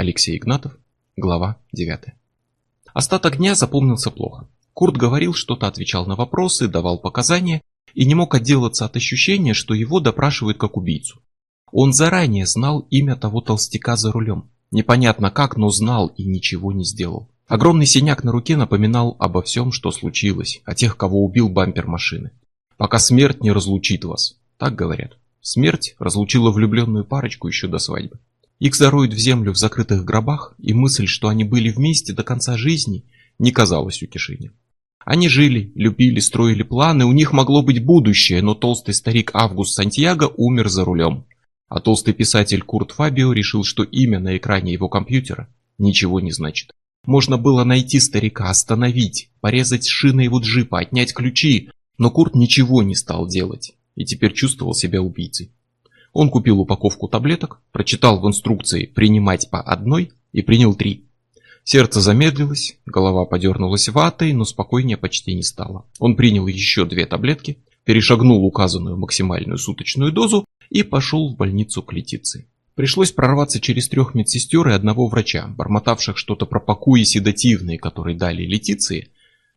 Алексей Игнатов, глава 9. Остаток дня запомнился плохо. Курт говорил что-то, отвечал на вопросы, давал показания и не мог отделаться от ощущения, что его допрашивают как убийцу. Он заранее знал имя того толстяка за рулем. Непонятно как, но знал и ничего не сделал. Огромный синяк на руке напоминал обо всем, что случилось, о тех, кого убил бампер машины. Пока смерть не разлучит вас, так говорят. Смерть разлучила влюбленную парочку еще до свадьбы. Их зароют в землю в закрытых гробах, и мысль, что они были вместе до конца жизни, не казалась утешением. Они жили, любили, строили планы, у них могло быть будущее, но толстый старик Август Сантьяго умер за рулем. А толстый писатель Курт Фабио решил, что имя на экране его компьютера ничего не значит. Можно было найти старика, остановить, порезать шины его джипа, отнять ключи, но Курт ничего не стал делать и теперь чувствовал себя убийцей. Он купил упаковку таблеток, прочитал в инструкции «принимать по одной» и принял три. Сердце замедлилось, голова подернулась ватой, но спокойнее почти не стало. Он принял еще две таблетки, перешагнул указанную максимальную суточную дозу и пошел в больницу к Летиции. Пришлось прорваться через трех медсестер и одного врача, бормотавших что-то про покои седативные, которые дали Летиции,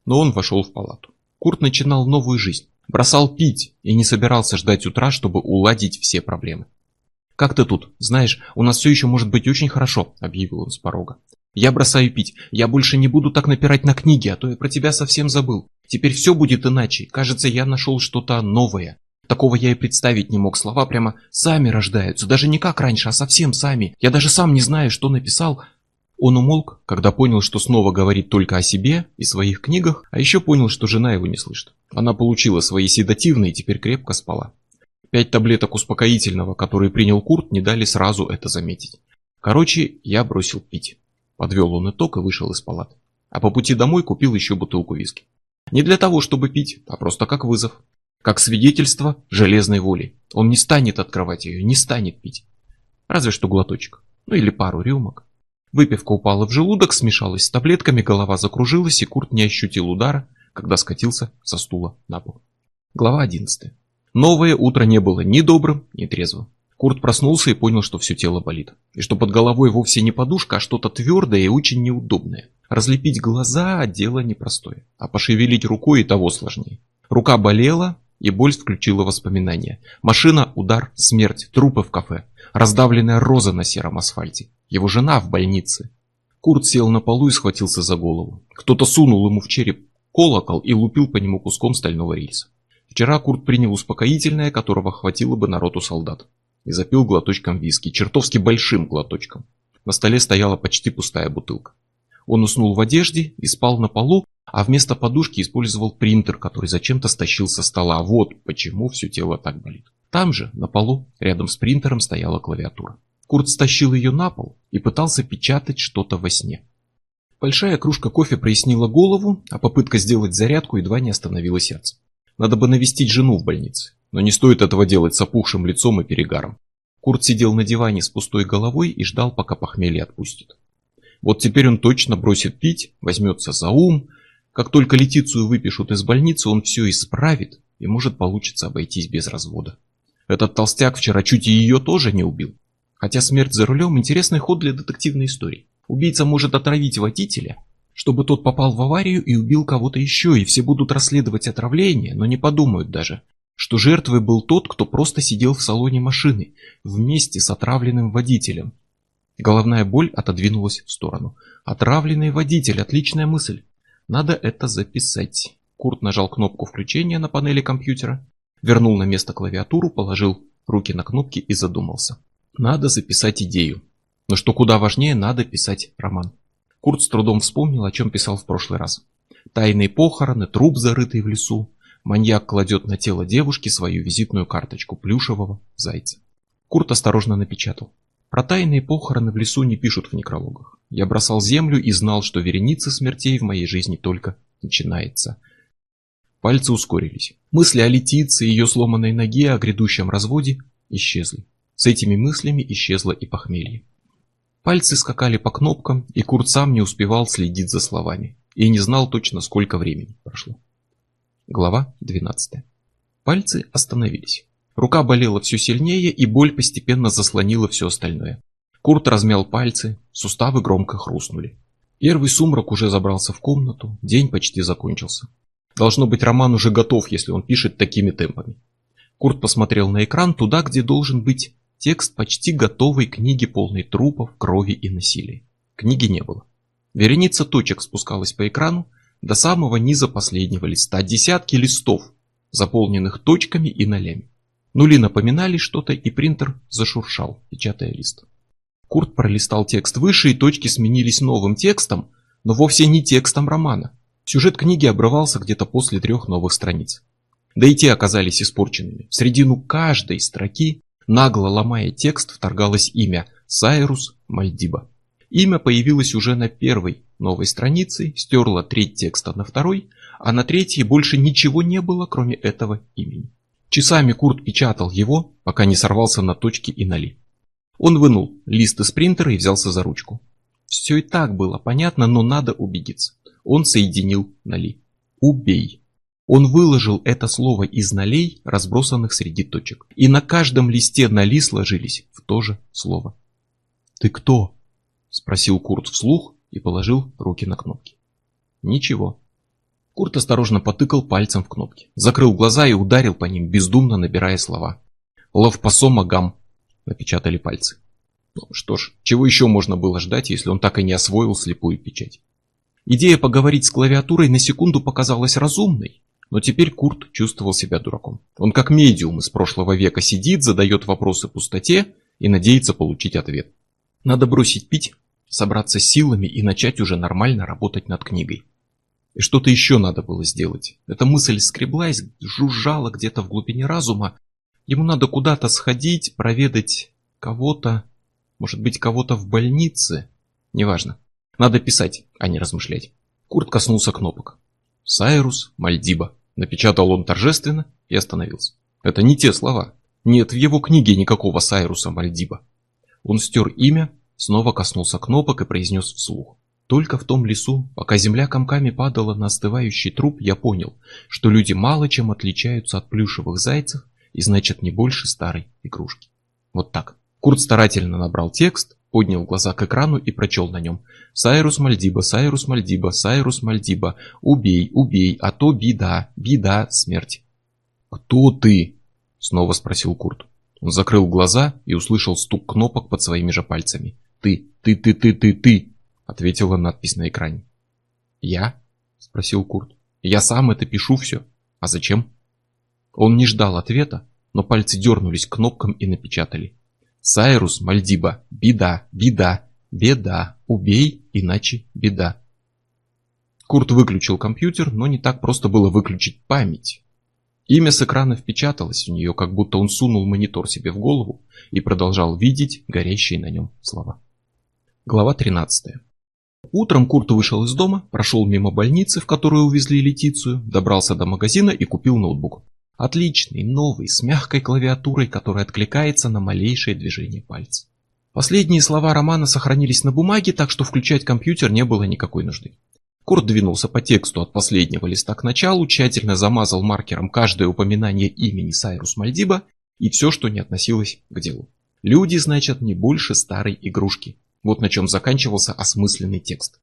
но он вошел в палату. Курт начинал новую жизнь, бросал пить и не собирался ждать утра, чтобы уладить все проблемы. «Как ты тут? Знаешь, у нас все еще может быть очень хорошо», — объявил он с порога. Я бросаю пить. Я больше не буду так напирать на книги, а то я про тебя совсем забыл. Теперь все будет иначе. Кажется, я нашел что-то новое. Такого я и представить не мог. Слова прямо сами рождаются. Даже не как раньше, а совсем сами. Я даже сам не знаю, что написал. Он умолк, когда понял, что снова говорит только о себе и своих книгах, а еще понял, что жена его не слышит. Она получила свои седативные и теперь крепко спала. Пять таблеток успокоительного, которые принял Курт, не дали сразу это заметить. Короче, я бросил пить. Подвел он итог и вышел из палаты. А по пути домой купил еще бутылку виски. Не для того, чтобы пить, а просто как вызов. Как свидетельство железной воли. Он не станет открывать ее, не станет пить. Разве что глоточек. Ну или пару рюмок. Выпивка упала в желудок, смешалась с таблетками, голова закружилась, и Курт не ощутил удара, когда скатился со стула на пол. Глава 11. Новое утро не было ни добрым, ни трезвым. Курт проснулся и понял, что все тело болит. И что под головой вовсе не подушка, а что-то твердое и очень неудобное. Разлепить глаза – дело непростое, а пошевелить рукой и того сложнее. Рука болела, и боль включила воспоминания. Машина, удар, смерть, трупы в кафе, раздавленная роза на сером асфальте, его жена в больнице. Курт сел на полу и схватился за голову. Кто-то сунул ему в череп колокол и лупил по нему куском стального рельса. Вчера Курт принял успокоительное, которого хватило бы народу солдат и запил глоточком виски, чертовски большим глоточком. На столе стояла почти пустая бутылка. Он уснул в одежде и спал на полу, а вместо подушки использовал принтер, который зачем-то стащил со стола. Вот почему все тело так болит. Там же, на полу, рядом с принтером стояла клавиатура. Курт стащил ее на пол и пытался печатать что-то во сне. Большая кружка кофе прояснила голову, а попытка сделать зарядку едва не остановила сердце. Надо бы навестить жену в больнице но не стоит этого делать с опухшим лицом и перегаром. Курт сидел на диване с пустой головой и ждал, пока похмелье отпустит. Вот теперь он точно бросит пить, возьмется за ум. Как только Летицию выпишут из больницы, он все исправит, и может получится обойтись без развода. Этот толстяк вчера чуть и ее тоже не убил. Хотя смерть за рулем – интересный ход для детективной истории. Убийца может отравить водителя, чтобы тот попал в аварию и убил кого-то еще, и все будут расследовать отравление, но не подумают даже, что жертвой был тот, кто просто сидел в салоне машины, вместе с отравленным водителем. Головная боль отодвинулась в сторону. Отравленный водитель, отличная мысль. Надо это записать. Курт нажал кнопку включения на панели компьютера, вернул на место клавиатуру, положил руки на кнопки и задумался. Надо записать идею. Но что куда важнее, надо писать роман. Курт с трудом вспомнил, о чем писал в прошлый раз. Тайные похороны, труп, зарытый в лесу, Маньяк кладет на тело девушки свою визитную карточку плюшевого зайца. Курт осторожно напечатал. Про тайные похороны в лесу не пишут в некрологах. Я бросал землю и знал, что вереница смертей в моей жизни только начинается. Пальцы ускорились. Мысли о Летице, ее сломанной ноге, о грядущем разводе исчезли. С этими мыслями исчезло и похмелье. Пальцы скакали по кнопкам, и Курт сам не успевал следить за словами. И не знал точно, сколько времени прошло. Глава 12. Пальцы остановились. Рука болела все сильнее, и боль постепенно заслонила все остальное. Курт размял пальцы, суставы громко хрустнули. Первый сумрак уже забрался в комнату, день почти закончился. Должно быть, роман уже готов, если он пишет такими темпами. Курт посмотрел на экран туда, где должен быть текст почти готовой книги, полной трупов, крови и насилия. Книги не было. Вереница точек спускалась по экрану до самого низа последнего листа, десятки листов, заполненных точками и нолями. Нули напоминали что-то, и принтер зашуршал, печатая лист. Курт пролистал текст выше, и точки сменились новым текстом, но вовсе не текстом романа. Сюжет книги обрывался где-то после трех новых страниц. Да и те оказались испорченными. В середину каждой строки, нагло ломая текст, вторгалось имя Сайрус Мальдиба. Имя появилось уже на первой новой странице, стерло треть текста на второй, а на третьей больше ничего не было, кроме этого имени. Часами Курт печатал его, пока не сорвался на точки и ноли. Он вынул лист из принтера и взялся за ручку. Все и так было понятно, но надо убедиться. Он соединил ноли. Убей. Он выложил это слово из нолей, разбросанных среди точек. И на каждом листе ноли сложились в то же слово. «Ты кто?» – спросил Курт вслух и положил руки на кнопки. «Ничего». Курт осторожно потыкал пальцем в кнопки, закрыл глаза и ударил по ним, бездумно набирая слова. «Лавпасома гам», — напечатали пальцы. Ну, что ж, чего еще можно было ждать, если он так и не освоил слепую печать? Идея поговорить с клавиатурой на секунду показалась разумной, но теперь Курт чувствовал себя дураком. Он как медиум из прошлого века сидит, задает вопросы пустоте и надеется получить ответ. Надо бросить пить, собраться силами и начать уже нормально работать над книгой. И что-то еще надо было сделать. Эта мысль скреблась, жужжала где-то в глубине разума. Ему надо куда-то сходить, проведать кого-то, может быть, кого-то в больнице. Неважно. Надо писать, а не размышлять. Курт коснулся кнопок. «Сайрус Мальдиба», — напечатал он торжественно и остановился. Это не те слова. Нет в его книге никакого Сайруса Мальдиба. Он стер имя, снова коснулся кнопок и произнес вслух. Только в том лесу, пока земля комками падала на остывающий труп, я понял, что люди мало чем отличаются от плюшевых зайцев и значит не больше старой игрушки. Вот так. Курт старательно набрал текст, поднял глаза к экрану и прочел на нем. «Сайрус Мальдиба, Сайрус Мальдиба, Сайрус Мальдиба, убей, убей, а то беда, беда, смерть». «Кто ты?» — снова спросил Курт. Он закрыл глаза и услышал стук кнопок под своими же пальцами. «Ты, ты, ты, ты, ты, ты!» — ответила надпись на экране. «Я?» — спросил Курт. «Я сам это пишу все. А зачем?» Он не ждал ответа, но пальцы дернулись кнопкам и напечатали. Сайрус Мальдиба. Беда, беда, беда. Убей, иначе беда. Курт выключил компьютер, но не так просто было выключить память. Имя с экрана впечаталось в нее, как будто он сунул монитор себе в голову и продолжал видеть горящие на нем слова. Глава 13. Утром Курт вышел из дома, прошел мимо больницы, в которую увезли Летицию, добрался до магазина и купил ноутбук. Отличный, новый, с мягкой клавиатурой, которая откликается на малейшее движение пальца. Последние слова романа сохранились на бумаге, так что включать компьютер не было никакой нужды. Курт двинулся по тексту от последнего листа к началу, тщательно замазал маркером каждое упоминание имени Сайрус Мальдиба и все, что не относилось к делу. Люди, значит, не больше старой игрушки. Вот на чем заканчивался осмысленный текст.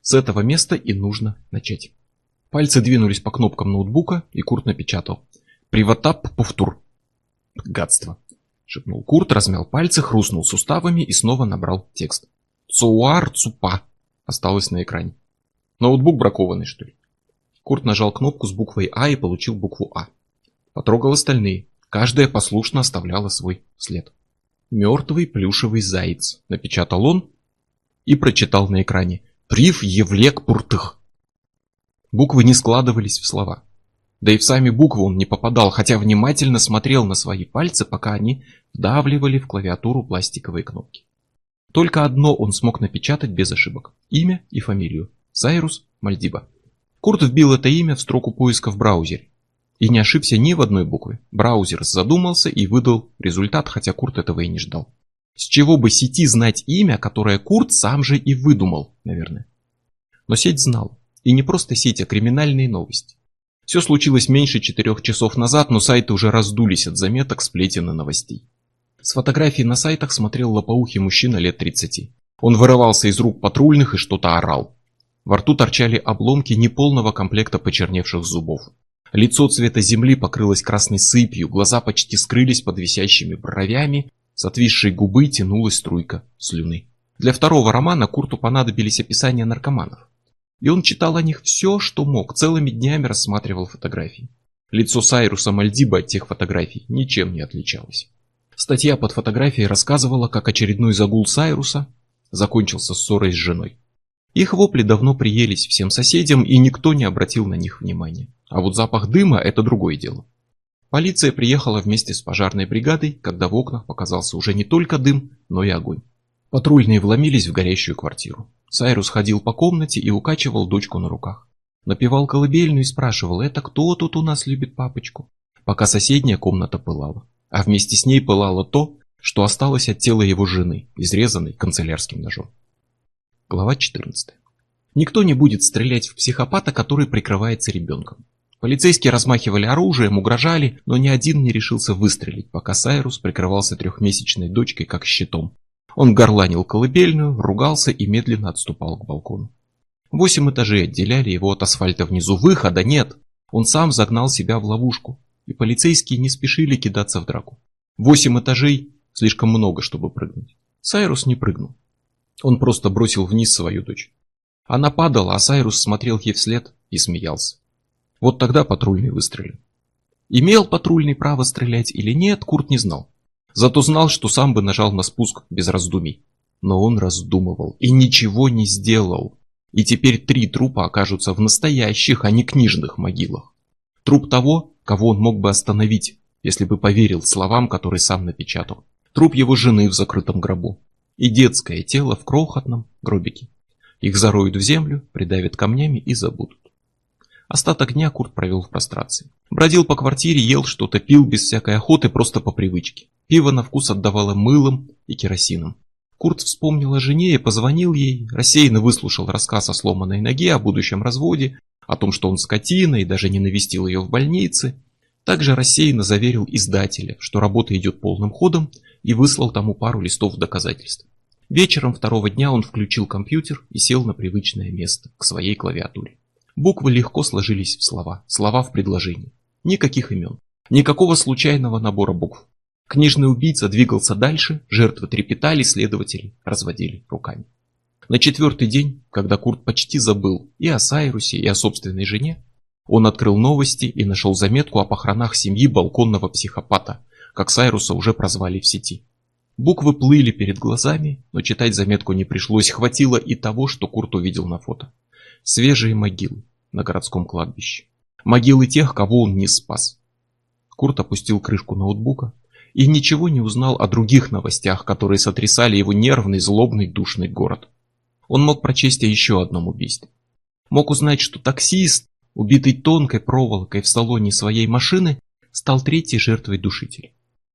С этого места и нужно начать. Пальцы двинулись по кнопкам ноутбука, и Курт напечатал. Приватап повтор. Гадство. Шепнул Курт, размял пальцы, хрустнул суставами и снова набрал текст. Цуар цупа. Осталось на экране. Ноутбук бракованный, что ли? Курт нажал кнопку с буквой А и получил букву А. Потрогал остальные. Каждая послушно оставляла свой след. «Мертвый плюшевый заяц», — напечатал он и прочитал на экране. «Прив Евлек Пуртых». Буквы не складывались в слова. Да и в сами буквы он не попадал, хотя внимательно смотрел на свои пальцы, пока они вдавливали в клавиатуру пластиковые кнопки. Только одно он смог напечатать без ошибок. Имя и фамилию. Сайрус Мальдиба. Курт вбил это имя в строку поиска в браузере. И не ошибся ни в одной букве. Браузер задумался и выдал результат, хотя Курт этого и не ждал. С чего бы сети знать имя, которое Курт сам же и выдумал, наверное. Но сеть знал. И не просто сеть, а криминальные новости. Все случилось меньше четырех часов назад, но сайты уже раздулись от заметок, сплетен и новостей. С фотографий на сайтах смотрел лопоухий мужчина лет 30. Он вырывался из рук патрульных и что-то орал. Во рту торчали обломки неполного комплекта почерневших зубов. Лицо цвета земли покрылось красной сыпью, глаза почти скрылись под висящими бровями, с отвисшей губы тянулась струйка слюны. Для второго романа Курту понадобились описания наркоманов. И он читал о них все, что мог, целыми днями рассматривал фотографии. Лицо Сайруса Мальдиба от тех фотографий ничем не отличалось. Статья под фотографией рассказывала, как очередной загул Сайруса закончился ссорой с женой. Их вопли давно приелись всем соседям, и никто не обратил на них внимания. А вот запах дыма – это другое дело. Полиция приехала вместе с пожарной бригадой, когда в окнах показался уже не только дым, но и огонь. Патрульные вломились в горящую квартиру. Сайрус ходил по комнате и укачивал дочку на руках. Напевал колыбельную и спрашивал, это кто тут у нас любит папочку? Пока соседняя комната пылала. А вместе с ней пылало то, что осталось от тела его жены, изрезанной канцелярским ножом. Глава 14. Никто не будет стрелять в психопата, который прикрывается ребенком. Полицейские размахивали оружием, угрожали, но ни один не решился выстрелить, пока Сайрус прикрывался трехмесячной дочкой как щитом. Он горланил колыбельную, ругался и медленно отступал к балкону. Восемь этажей отделяли его от асфальта внизу. Выхода нет. Он сам загнал себя в ловушку, и полицейские не спешили кидаться в драку. Восемь этажей слишком много, чтобы прыгнуть. Сайрус не прыгнул. Он просто бросил вниз свою дочь. Она падала, а Сайрус смотрел ей вслед и смеялся. Вот тогда патрульный выстрелил. Имел патрульный право стрелять или нет, Курт не знал. Зато знал, что сам бы нажал на спуск без раздумий. Но он раздумывал и ничего не сделал. И теперь три трупа окажутся в настоящих, а не книжных могилах. Труп того, кого он мог бы остановить, если бы поверил словам, которые сам напечатал. Труп его жены в закрытом гробу. И детское тело в крохотном гробике. Их зароют в землю, придавят камнями и забудут. Остаток дня Курт провел в прострации. Бродил по квартире, ел что-то, пил без всякой охоты, просто по привычке. Пиво на вкус отдавало мылом и керосином. Курт вспомнил о жене и позвонил ей, рассеянно выслушал рассказ о сломанной ноге, о будущем разводе, о том, что он скотина и даже не навестил ее в больнице. Также рассеянно заверил издателя, что работа идет полным ходом и выслал тому пару листов доказательств. Вечером второго дня он включил компьютер и сел на привычное место, к своей клавиатуре. Буквы легко сложились в слова, слова в предложении. Никаких имен, никакого случайного набора букв. Книжный убийца двигался дальше, жертвы трепетали, следователи разводили руками. На четвертый день, когда Курт почти забыл и о Сайрусе, и о собственной жене, он открыл новости и нашел заметку о похоронах семьи балконного психопата, как Сайруса уже прозвали в сети. Буквы плыли перед глазами, но читать заметку не пришлось, хватило и того, что Курт увидел на фото. Свежие могилы на городском кладбище. Могилы тех, кого он не спас. Курт опустил крышку ноутбука и ничего не узнал о других новостях, которые сотрясали его нервный, злобный, душный город. Он мог прочесть о еще одном убийстве. Мог узнать, что таксист, убитый тонкой проволокой в салоне своей машины, стал третьей жертвой душителя.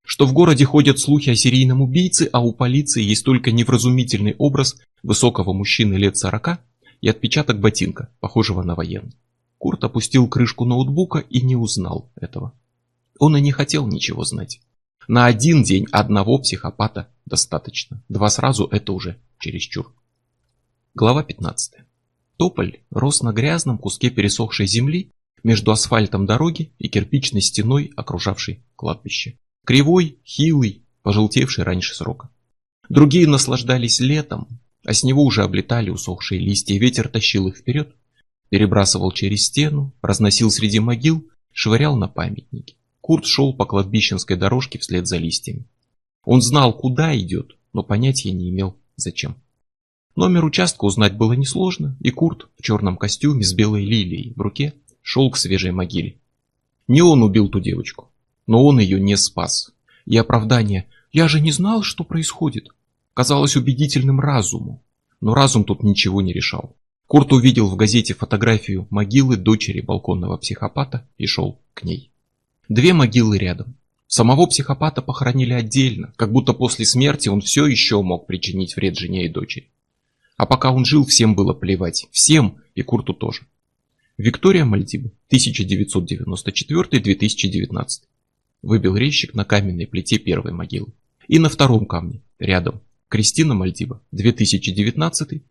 Что в городе ходят слухи о серийном убийце, а у полиции есть только невразумительный образ высокого мужчины лет сорока, и отпечаток ботинка, похожего на военный. Курт опустил крышку ноутбука и не узнал этого. Он и не хотел ничего знать. На один день одного психопата достаточно. Два сразу это уже чересчур. Глава 15. Тополь рос на грязном куске пересохшей земли между асфальтом дороги и кирпичной стеной, окружавшей кладбище. Кривой, хилый, пожелтевший раньше срока. Другие наслаждались летом, а с него уже облетали усохшие листья, ветер тащил их вперед, перебрасывал через стену, разносил среди могил, швырял на памятники. Курт шел по кладбищенской дорожке вслед за листьями. Он знал, куда идет, но понятия не имел, зачем. Номер участка узнать было несложно, и Курт в черном костюме с белой лилией в руке шел к свежей могиле. Не он убил ту девочку, но он ее не спас. И оправдание «я же не знал, что происходит» казалось убедительным разуму, но разум тут ничего не решал. Курт увидел в газете фотографию могилы дочери балконного психопата и шел к ней. Две могилы рядом. Самого психопата похоронили отдельно, как будто после смерти он все еще мог причинить вред жене и дочери. А пока он жил, всем было плевать. Всем, и Курту тоже. Виктория Мальдиба, 1994-2019. Выбил резчик на каменной плите первой могилы. И на втором камне, рядом, Кристина Мальдива, 2019-2019.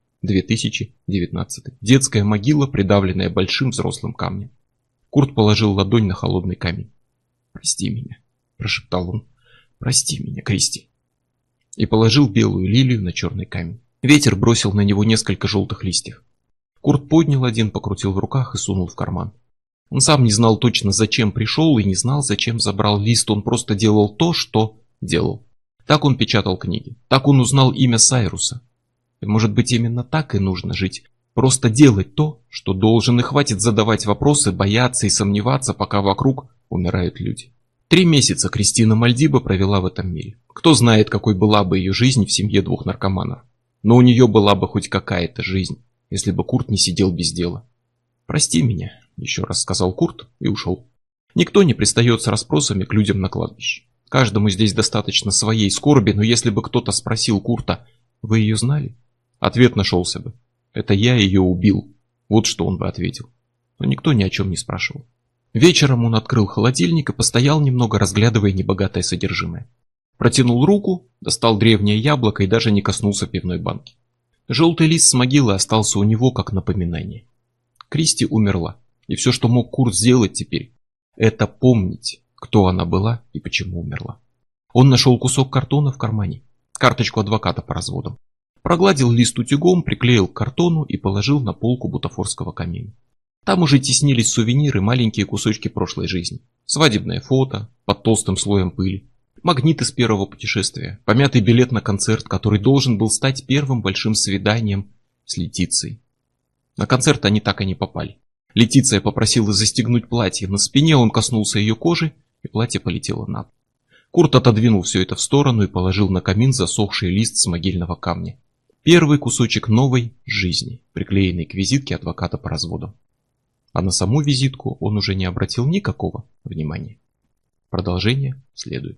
Детская могила, придавленная большим взрослым камнем. Курт положил ладонь на холодный камень. «Прости меня», – прошептал он. «Прости меня, Кристи». И положил белую лилию на черный камень. Ветер бросил на него несколько желтых листьев. Курт поднял один, покрутил в руках и сунул в карман. Он сам не знал точно, зачем пришел, и не знал, зачем забрал лист. Он просто делал то, что делал. Так он печатал книги. Так он узнал имя Сайруса. И может быть именно так и нужно жить. Просто делать то, что должен, и хватит задавать вопросы, бояться и сомневаться, пока вокруг умирают люди. Три месяца Кристина Мальдиба провела в этом мире. Кто знает, какой была бы ее жизнь в семье двух наркоманов. Но у нее была бы хоть какая-то жизнь, если бы Курт не сидел без дела. «Прости меня», — еще раз сказал Курт и ушел. Никто не пристает с расспросами к людям на кладбище. Каждому здесь достаточно своей скорби, но если бы кто-то спросил Курта, «Вы ее знали?» Ответ нашелся бы. Это я ее убил. Вот что он бы ответил. Но никто ни о чем не спрашивал. Вечером он открыл холодильник и постоял немного, разглядывая небогатое содержимое. Протянул руку, достал древнее яблоко и даже не коснулся пивной банки. Желтый лист с могилы остался у него как напоминание. Кристи умерла, и все, что мог Курт сделать теперь, это помнить, кто она была и почему умерла. Он нашел кусок картона в кармане, карточку адвоката по разводам. Прогладил лист утюгом, приклеил к картону и положил на полку бутафорского камина. Там уже теснились сувениры, маленькие кусочки прошлой жизни. Свадебное фото под толстым слоем пыли, магнит из первого путешествия, помятый билет на концерт, который должен был стать первым большим свиданием с Летицией. На концерт они так и не попали. Летиция попросила застегнуть платье. На спине он коснулся ее кожи, и платье полетело на пол. Курт отодвинул все это в сторону и положил на камин засохший лист с могильного камня. Первый кусочек новой жизни, приклеенный к визитке адвоката по разводу. А на саму визитку он уже не обратил никакого внимания. Продолжение следует.